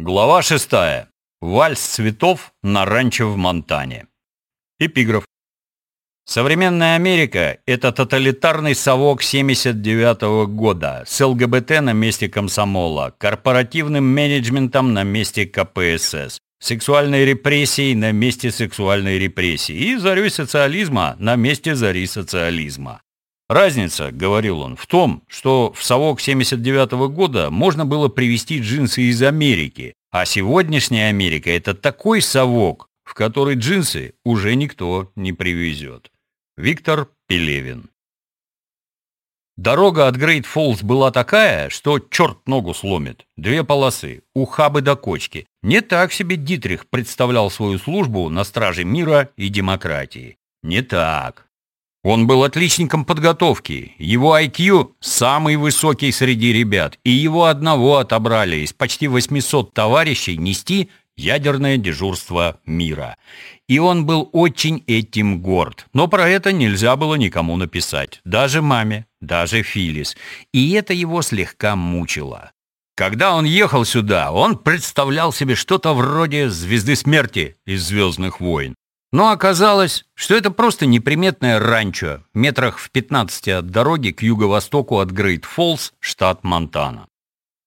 Глава 6. Вальс цветов на ранчо в Монтане. Эпиграф. Современная Америка – это тоталитарный совок 79 -го года с ЛГБТ на месте комсомола, корпоративным менеджментом на месте КПСС, сексуальной репрессией на месте сексуальной репрессии и зарей социализма на месте зари социализма. Разница, говорил он, в том, что в совок 79 -го года можно было привезти джинсы из Америки, а сегодняшняя Америка – это такой совок, в который джинсы уже никто не привезет. Виктор Пелевин Дорога от Грейт Фоллс была такая, что черт ногу сломит. Две полосы, ухабы до кочки. Не так себе Дитрих представлял свою службу на страже мира и демократии. Не так. Он был отличником подготовки. Его IQ самый высокий среди ребят, и его одного отобрали из почти 800 товарищей нести ядерное дежурство мира. И он был очень этим горд. Но про это нельзя было никому написать. Даже маме, даже Филис. И это его слегка мучило. Когда он ехал сюда, он представлял себе что-то вроде «Звезды смерти» из «Звездных войн». Но оказалось, что это просто неприметное ранчо, метрах в 15 от дороги к юго-востоку от Грейт Фоллс, штат Монтана.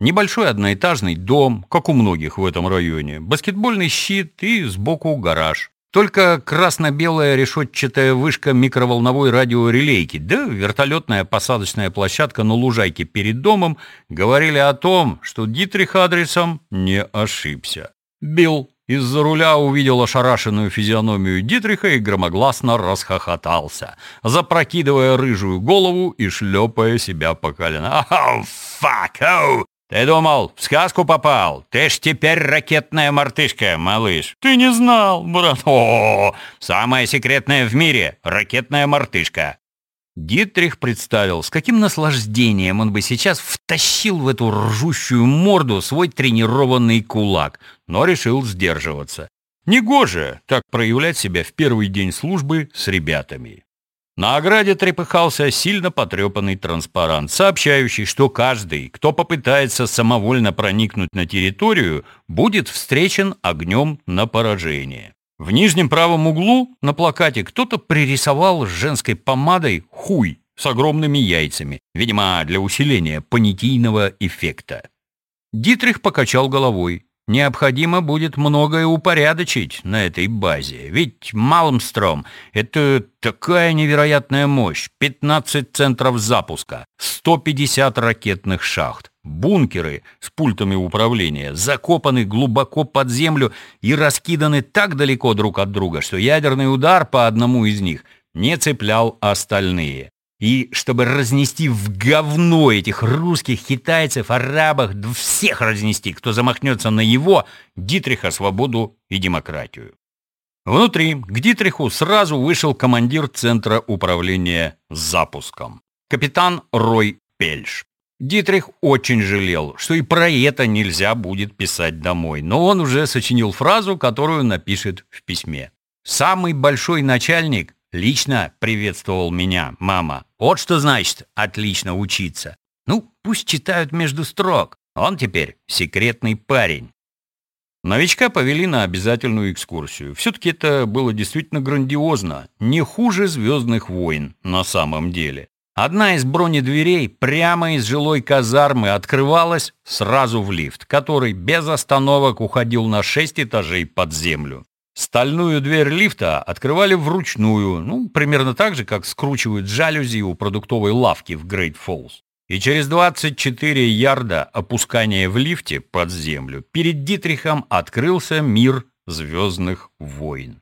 Небольшой одноэтажный дом, как у многих в этом районе, баскетбольный щит и сбоку гараж. Только красно-белая решетчатая вышка микроволновой радиорелейки, да вертолетная посадочная площадка на лужайке перед домом говорили о том, что Дитрих адресом не ошибся. Билл из-за руля увидел ошарашенную физиономию Дитриха и громогласно расхохотался, запрокидывая рыжую голову и шлепая себя по коленам. «Оу, фак, оу! Ты думал, в сказку попал? Ты ж теперь ракетная мартышка, малыш. Ты не знал, брат. О, самая секретная в мире ракетная мартышка. Дитрих представил, с каким наслаждением он бы сейчас втащил в эту ржущую морду свой тренированный кулак, но решил сдерживаться. Негоже так проявлять себя в первый день службы с ребятами. На ограде трепыхался сильно потрепанный транспарант, сообщающий, что каждый, кто попытается самовольно проникнуть на территорию, будет встречен огнем на поражение. В нижнем правом углу на плакате кто-то пририсовал женской помадой хуй с огромными яйцами, видимо, для усиления понятийного эффекта. Дитрих покачал головой. Необходимо будет многое упорядочить на этой базе, ведь Малмстром — это такая невероятная мощь, 15 центров запуска, 150 ракетных шахт, бункеры с пультами управления закопаны глубоко под землю и раскиданы так далеко друг от друга, что ядерный удар по одному из них не цеплял остальные. И чтобы разнести в говно этих русских, китайцев, арабах, всех разнести, кто замахнется на его, Дитриха, свободу и демократию. Внутри к Дитриху сразу вышел командир Центра управления запуском, капитан Рой Пельш. Дитрих очень жалел, что и про это нельзя будет писать домой, но он уже сочинил фразу, которую напишет в письме. «Самый большой начальник Лично приветствовал меня, мама. Вот что значит отлично учиться. Ну, пусть читают между строк. Он теперь секретный парень. Новичка повели на обязательную экскурсию. Все-таки это было действительно грандиозно. Не хуже «Звездных войн» на самом деле. Одна из бронедверей прямо из жилой казармы открывалась сразу в лифт, который без остановок уходил на шесть этажей под землю. Стальную дверь лифта открывали вручную, ну, примерно так же, как скручивают жалюзи у продуктовой лавки в Грейт Фоллс. И через 24 ярда опускания в лифте под землю перед Дитрихом открылся мир звездных войн.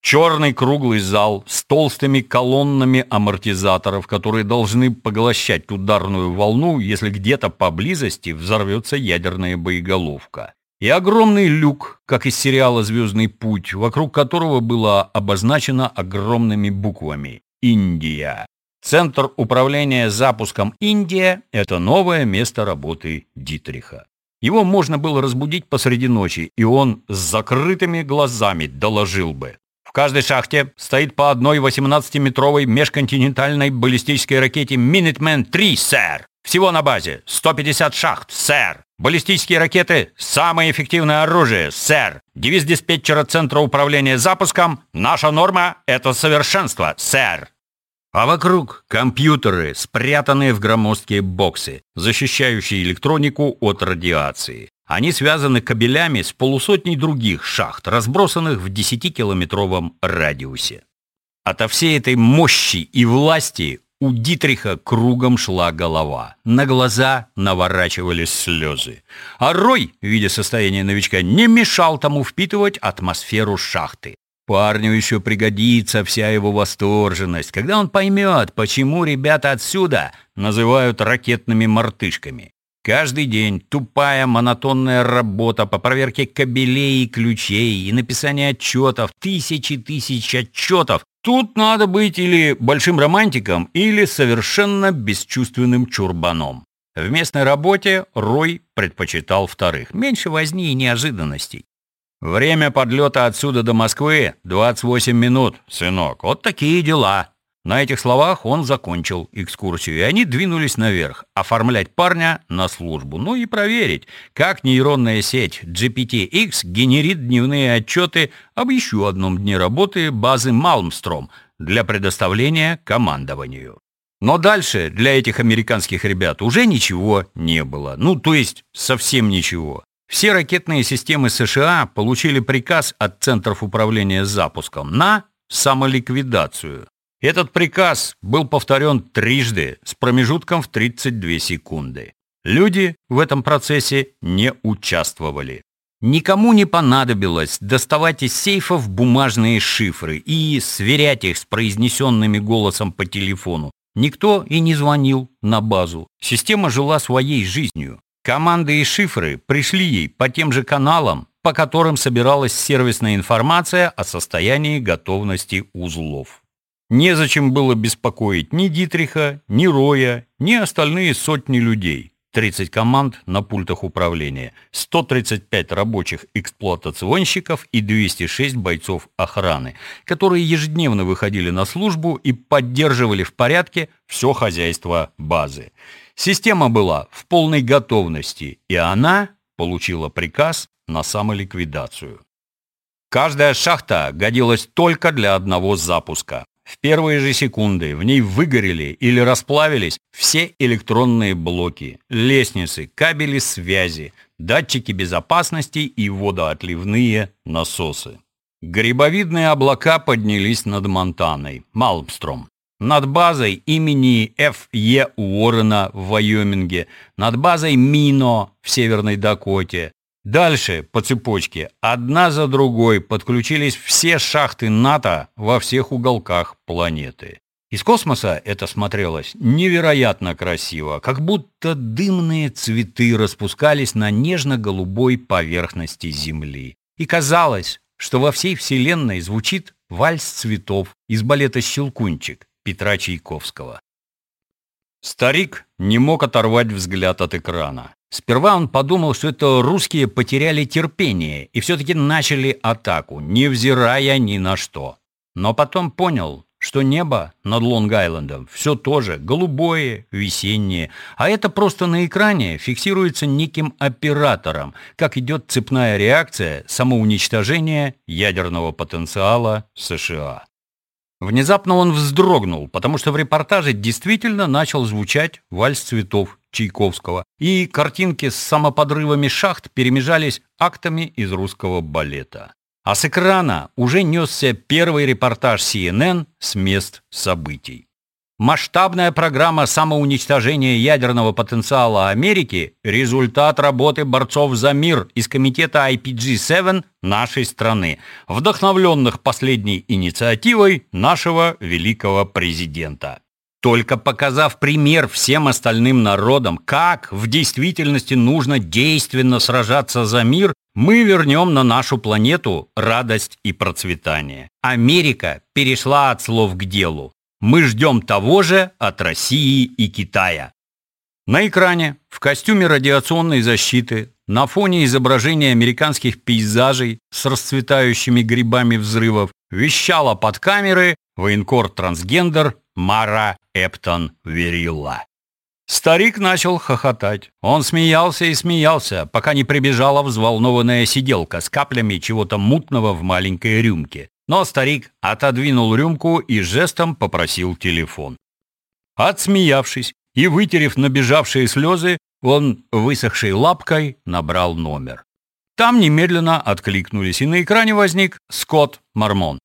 Черный круглый зал с толстыми колоннами амортизаторов, которые должны поглощать ударную волну, если где-то поблизости взорвется ядерная боеголовка и огромный люк, как из сериала «Звездный путь», вокруг которого было обозначено огромными буквами «Индия». Центр управления запуском «Индия» — это новое место работы Дитриха. Его можно было разбудить посреди ночи, и он с закрытыми глазами доложил бы. Каждой шахте стоит по одной 18-метровой межконтинентальной баллистической ракете «Минитмен-3», сэр. Всего на базе 150 шахт, сэр. Баллистические ракеты – самое эффективное оружие, сэр. Девиз диспетчера Центра управления запуском – наша норма – это совершенство, сэр. А вокруг компьютеры, спрятанные в громоздкие боксы, защищающие электронику от радиации. Они связаны кабелями с полусотней других шахт, разбросанных в 10-километровом радиусе. Ото всей этой мощи и власти у Дитриха кругом шла голова. На глаза наворачивались слезы. А Рой, видя состояние новичка, не мешал тому впитывать атмосферу шахты. Парню еще пригодится вся его восторженность, когда он поймет, почему ребята отсюда называют ракетными мартышками. Каждый день тупая монотонная работа по проверке кабелей и ключей и написание отчетов, тысячи тысяч отчетов, Тут надо быть или большим романтиком, или совершенно бесчувственным чурбаном. В местной работе Рой предпочитал вторых. Меньше возни и неожиданностей. Время подлета отсюда до Москвы 28 минут, сынок. Вот такие дела. На этих словах он закончил экскурсию, и они двинулись наверх, оформлять парня на службу, ну и проверить, как нейронная сеть GPT-X генерит дневные отчеты об еще одном дне работы базы Малмстром для предоставления командованию. Но дальше для этих американских ребят уже ничего не было. Ну, то есть совсем ничего. Все ракетные системы США получили приказ от центров управления запуском на самоликвидацию. Этот приказ был повторен трижды с промежутком в 32 секунды. Люди в этом процессе не участвовали. Никому не понадобилось доставать из сейфов бумажные шифры и сверять их с произнесенными голосом по телефону. Никто и не звонил на базу. Система жила своей жизнью. Команды и шифры пришли ей по тем же каналам, по которым собиралась сервисная информация о состоянии готовности узлов. Незачем было беспокоить ни Дитриха, ни Роя, ни остальные сотни людей. 30 команд на пультах управления, 135 рабочих эксплуатационщиков и 206 бойцов охраны, которые ежедневно выходили на службу и поддерживали в порядке все хозяйство базы. Система была в полной готовности, и она получила приказ на самоликвидацию. Каждая шахта годилась только для одного запуска. В первые же секунды в ней выгорели или расплавились все электронные блоки, лестницы, кабели связи, датчики безопасности и водоотливные насосы. Грибовидные облака поднялись над Монтаной, Малмстром, над базой имени Ф.Е. Уоррена в Вайоминге, над базой Мино в Северной Дакоте, Дальше по цепочке одна за другой подключились все шахты НАТО во всех уголках планеты. Из космоса это смотрелось невероятно красиво, как будто дымные цветы распускались на нежно-голубой поверхности Земли. И казалось, что во всей Вселенной звучит вальс цветов из балета «Щелкунчик» Петра Чайковского. Старик не мог оторвать взгляд от экрана. Сперва он подумал, что это русские потеряли терпение и все-таки начали атаку, невзирая ни на что. Но потом понял, что небо над Лонг-Айлендом все то же, голубое, весеннее, а это просто на экране фиксируется неким оператором, как идет цепная реакция самоуничтожения ядерного потенциала США. Внезапно он вздрогнул, потому что в репортаже действительно начал звучать вальс цветов Чайковского, и картинки с самоподрывами шахт перемежались актами из русского балета. А с экрана уже несся первый репортаж CNN с мест событий. Масштабная программа самоуничтожения ядерного потенциала Америки – результат работы борцов за мир из комитета IPG-7 нашей страны, вдохновленных последней инициативой нашего великого президента. Только показав пример всем остальным народам, как в действительности нужно действенно сражаться за мир, мы вернем на нашу планету радость и процветание. Америка перешла от слов к делу. Мы ждем того же от России и Китая. На экране, в костюме радиационной защиты, на фоне изображения американских пейзажей с расцветающими грибами взрывов, вещала под камеры военкор-трансгендер Мара Эптон Верилла. Старик начал хохотать. Он смеялся и смеялся, пока не прибежала взволнованная сиделка с каплями чего-то мутного в маленькой рюмке. Но старик отодвинул рюмку и жестом попросил телефон. Отсмеявшись и вытерев набежавшие слезы, он, высохшей лапкой, набрал номер. Там немедленно откликнулись, и на экране возник Скотт Мормон.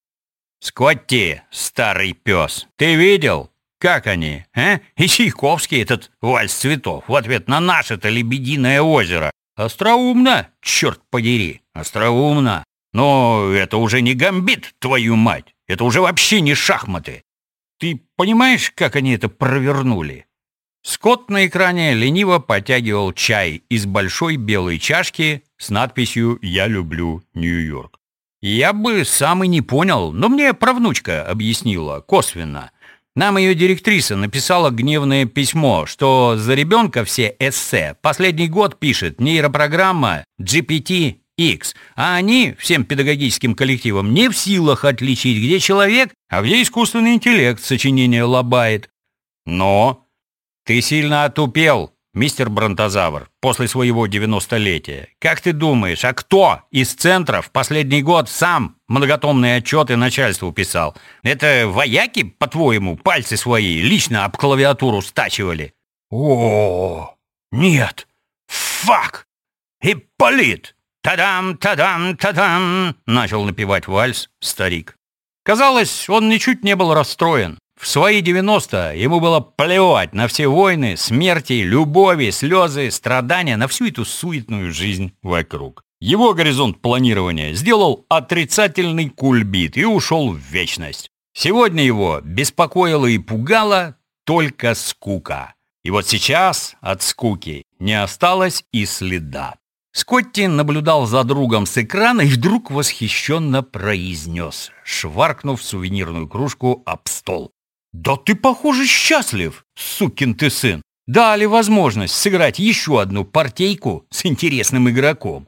«Скотти, старый пес, ты видел? Как они, а? И Чайковский этот вальс цветов в ответ на наше-то лебединое озеро. Остроумно, черт подери, остроумно. Но это уже не гамбит, твою мать. Это уже вообще не шахматы. Ты понимаешь, как они это провернули? Скотт на экране лениво потягивал чай из большой белой чашки с надписью «Я люблю Нью-Йорк». Я бы сам и не понял, но мне правнучка объяснила косвенно. Нам ее директриса написала гневное письмо, что за ребенка все эссе последний год пишет нейропрограмма GPT-X, а они, всем педагогическим коллективам, не в силах отличить, где человек, а где искусственный интеллект сочинение лобает. Но ты сильно отупел, мистер Бронтозавр, после своего девяностолетия. Как ты думаешь, а кто из центров последний год сам многотомные отчеты начальству писал? Это вояки, по-твоему, пальцы свои лично об клавиатуру стачивали? О, нет, фак! Ипполит! Тадам, тадам, тадам! Начал напевать вальс старик. Казалось, он ничуть не был расстроен. В свои 90 ему было плевать на все войны, смерти, любови, слезы, страдания, на всю эту суетную жизнь вокруг. Его горизонт планирования сделал отрицательный кульбит и ушел в вечность. Сегодня его беспокоило и пугало только скука. И вот сейчас от скуки не осталось и следа. Скотти наблюдал за другом с экрана и вдруг восхищенно произнес, шваркнув сувенирную кружку об стол. «Да ты, похоже, счастлив, сукин ты сын! Дали возможность сыграть еще одну партейку с интересным игроком.